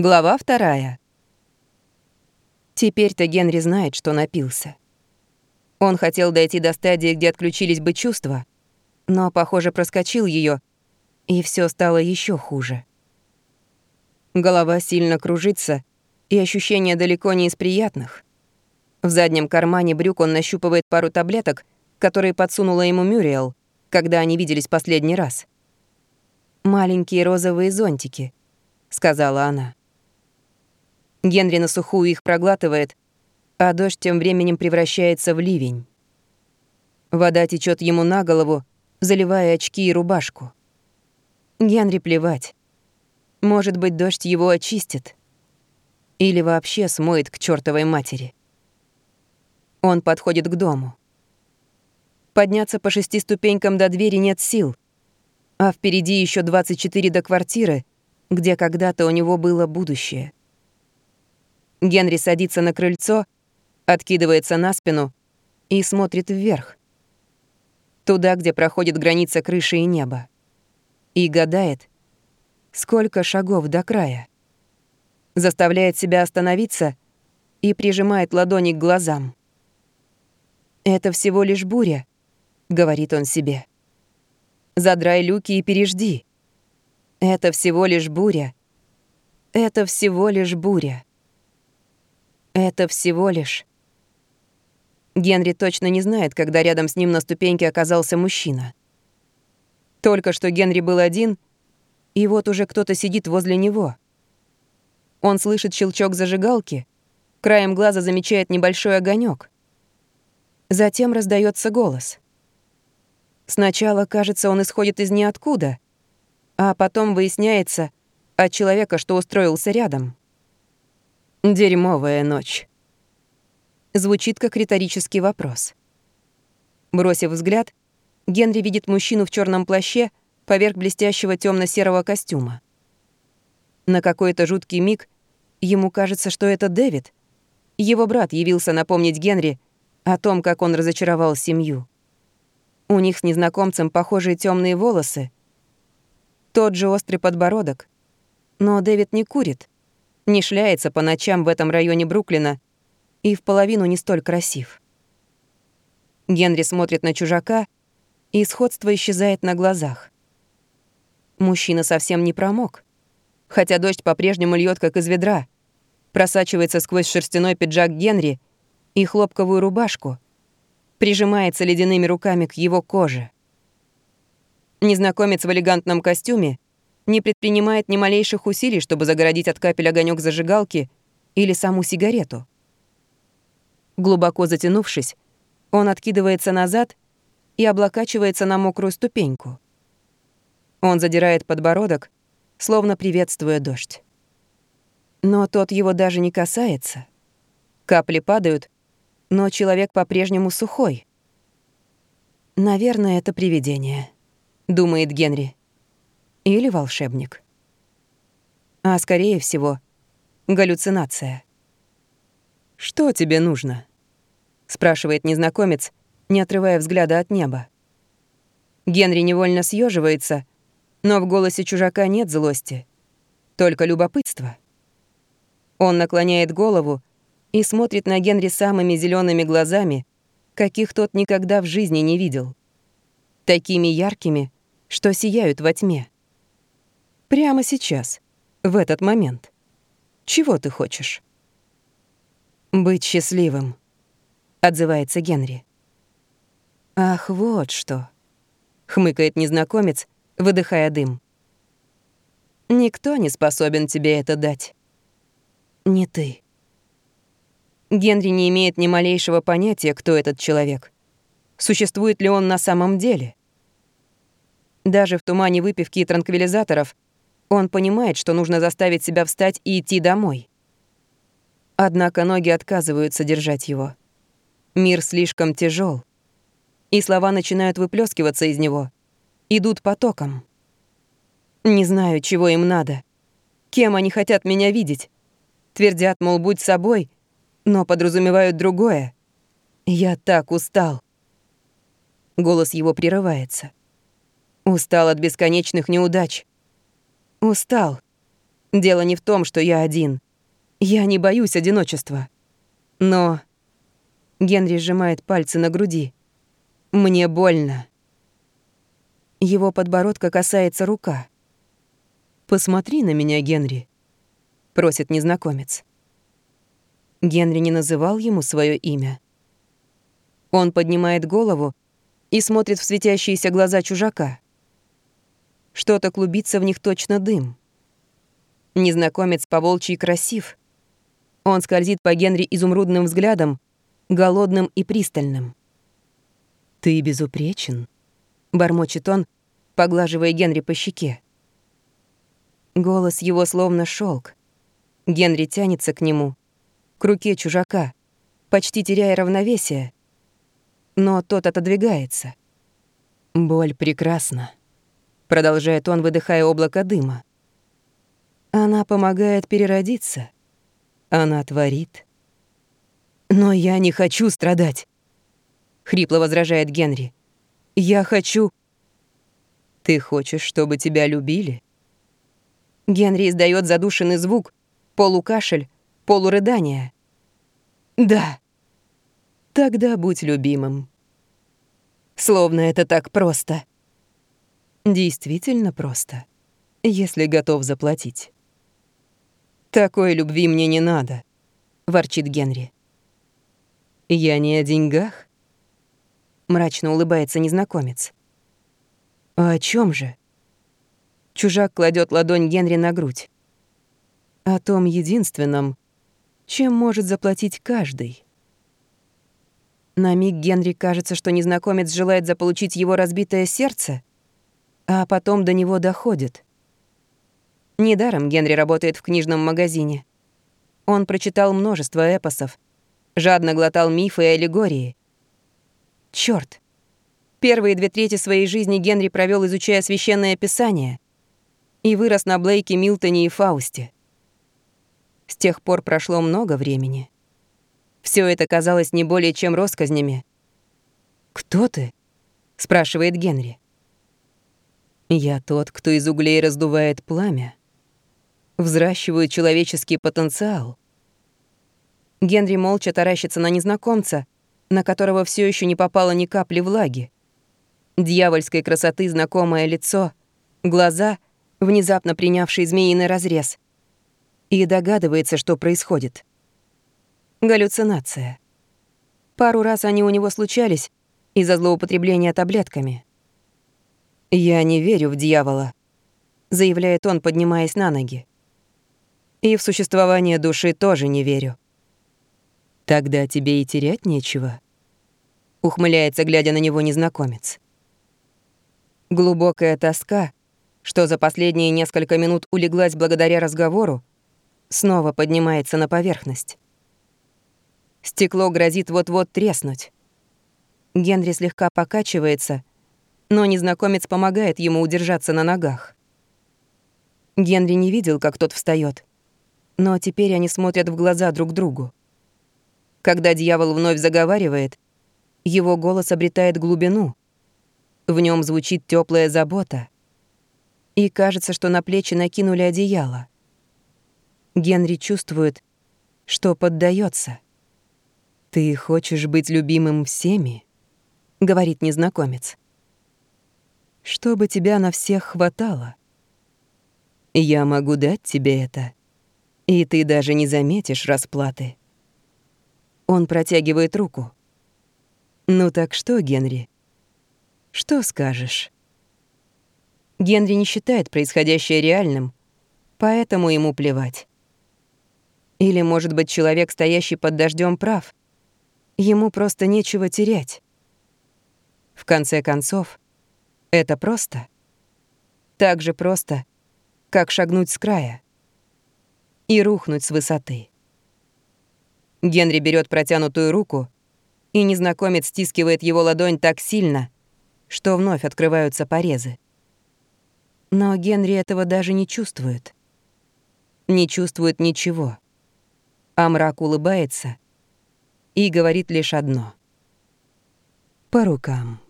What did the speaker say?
Глава вторая. Теперь-то Генри знает, что напился. Он хотел дойти до стадии, где отключились бы чувства, но, похоже, проскочил ее, и все стало еще хуже. Голова сильно кружится, и ощущения далеко не из приятных. В заднем кармане брюк он нащупывает пару таблеток, которые подсунула ему Мюриэл, когда они виделись последний раз. «Маленькие розовые зонтики», — сказала она. Генри на сухую их проглатывает, а дождь тем временем превращается в ливень. Вода течет ему на голову, заливая очки и рубашку. Генри плевать. Может быть, дождь его очистит. Или вообще смоет к чертовой матери. Он подходит к дому. Подняться по шести ступенькам до двери нет сил, а впереди еще 24 до квартиры, где когда-то у него было будущее. Генри садится на крыльцо, откидывается на спину и смотрит вверх. Туда, где проходит граница крыши и неба. И гадает, сколько шагов до края. Заставляет себя остановиться и прижимает ладони к глазам. «Это всего лишь буря», — говорит он себе. «Задрай люки и пережди. Это всего лишь буря. Это всего лишь буря». Это всего лишь... Генри точно не знает, когда рядом с ним на ступеньке оказался мужчина. Только что Генри был один, и вот уже кто-то сидит возле него. Он слышит щелчок зажигалки, краем глаза замечает небольшой огонек. Затем раздается голос. Сначала, кажется, он исходит из ниоткуда, а потом выясняется от человека, что устроился рядом. «Дерьмовая ночь». Звучит как риторический вопрос. Бросив взгляд, Генри видит мужчину в черном плаще поверх блестящего темно серого костюма. На какой-то жуткий миг ему кажется, что это Дэвид. Его брат явился напомнить Генри о том, как он разочаровал семью. У них с незнакомцем похожие темные волосы, тот же острый подбородок. Но Дэвид не курит — не шляется по ночам в этом районе Бруклина и в половину не столь красив. Генри смотрит на чужака, и сходство исчезает на глазах. Мужчина совсем не промок, хотя дождь по-прежнему льет как из ведра, просачивается сквозь шерстяной пиджак Генри и хлопковую рубашку, прижимается ледяными руками к его коже. Незнакомец в элегантном костюме не предпринимает ни малейших усилий, чтобы загородить от капель огонек зажигалки или саму сигарету. Глубоко затянувшись, он откидывается назад и облокачивается на мокрую ступеньку. Он задирает подбородок, словно приветствуя дождь. Но тот его даже не касается. Капли падают, но человек по-прежнему сухой. «Наверное, это привидение», — думает Генри. Или волшебник. А скорее всего, галлюцинация. «Что тебе нужно?» — спрашивает незнакомец, не отрывая взгляда от неба. Генри невольно съеживается, но в голосе чужака нет злости, только любопытство. Он наклоняет голову и смотрит на Генри самыми зелеными глазами, каких тот никогда в жизни не видел. Такими яркими, что сияют во тьме. Прямо сейчас, в этот момент. Чего ты хочешь? «Быть счастливым», — отзывается Генри. «Ах, вот что», — хмыкает незнакомец, выдыхая дым. «Никто не способен тебе это дать. Не ты». Генри не имеет ни малейшего понятия, кто этот человек. Существует ли он на самом деле? Даже в тумане выпивки и транквилизаторов — он понимает, что нужно заставить себя встать и идти домой. Однако ноги отказываются держать его. Мир слишком тяжел, и слова начинают выплескиваться из него, идут потоком. Не знаю, чего им надо. Кем они хотят меня видеть? Твердят, мол, будь собой, но подразумевают другое. Я так устал. Голос его прерывается. Устал от бесконечных неудач. Устал. Дело не в том, что я один. Я не боюсь одиночества. Но... Генри сжимает пальцы на груди. Мне больно. Его подбородка касается рука. «Посмотри на меня, Генри», — просит незнакомец. Генри не называл ему свое имя. Он поднимает голову и смотрит в светящиеся глаза чужака. Что-то клубится в них точно дым. Незнакомец по волчьи красив. Он скользит по Генри изумрудным взглядом, голодным и пристальным. «Ты безупречен», — бормочет он, поглаживая Генри по щеке. Голос его словно шелк. Генри тянется к нему, к руке чужака, почти теряя равновесие. Но тот отодвигается. «Боль прекрасна», — продолжает он, выдыхая облако дыма. «Она помогает переродиться. Она творит». «Но я не хочу страдать», — хрипло возражает Генри. «Я хочу...» «Ты хочешь, чтобы тебя любили?» Генри издает задушенный звук, полукашель, полурыдание. «Да». «Тогда будь любимым». Словно это так просто. Действительно просто, если готов заплатить. «Такой любви мне не надо», — ворчит Генри. «Я не о деньгах?» Мрачно улыбается незнакомец. «А о чем же?» Чужак кладет ладонь Генри на грудь. О том единственном, чем может заплатить каждый. На миг Генри кажется, что незнакомец желает заполучить его разбитое сердце, а потом до него доходит. Недаром Генри работает в книжном магазине. Он прочитал множество эпосов, жадно глотал мифы и аллегории. Чёрт! Первые две трети своей жизни Генри провел, изучая священное писание — и вырос на Блейке, Милтоне и Фаусте. С тех пор прошло много времени. Все это казалось не более чем россказнями. «Кто ты?» — спрашивает Генри. «Я тот, кто из углей раздувает пламя. Взращиваю человеческий потенциал». Генри молча таращится на незнакомца, на которого все еще не попало ни капли влаги. Дьявольской красоты знакомое лицо, глаза — внезапно принявший змеиный разрез, и догадывается, что происходит. Галлюцинация. Пару раз они у него случались из-за злоупотребления таблетками. «Я не верю в дьявола», — заявляет он, поднимаясь на ноги. «И в существование души тоже не верю». «Тогда тебе и терять нечего», — ухмыляется, глядя на него незнакомец. Глубокая тоска — что за последние несколько минут улеглась благодаря разговору, снова поднимается на поверхность. Стекло грозит вот-вот треснуть. Генри слегка покачивается, но незнакомец помогает ему удержаться на ногах. Генри не видел, как тот встает, но теперь они смотрят в глаза друг другу. Когда дьявол вновь заговаривает, его голос обретает глубину. В нем звучит теплая забота — и кажется, что на плечи накинули одеяло. Генри чувствует, что поддается. «Ты хочешь быть любимым всеми?» — говорит незнакомец. «Чтобы тебя на всех хватало. Я могу дать тебе это, и ты даже не заметишь расплаты». Он протягивает руку. «Ну так что, Генри? Что скажешь?» Генри не считает происходящее реальным, поэтому ему плевать. Или, может быть, человек, стоящий под дождем, прав. Ему просто нечего терять. В конце концов, это просто. Так же просто, как шагнуть с края и рухнуть с высоты. Генри берет протянутую руку, и незнакомец стискивает его ладонь так сильно, что вновь открываются порезы. Но Генри этого даже не чувствует. Не чувствует ничего. А мрак улыбается и говорит лишь одно. «По рукам».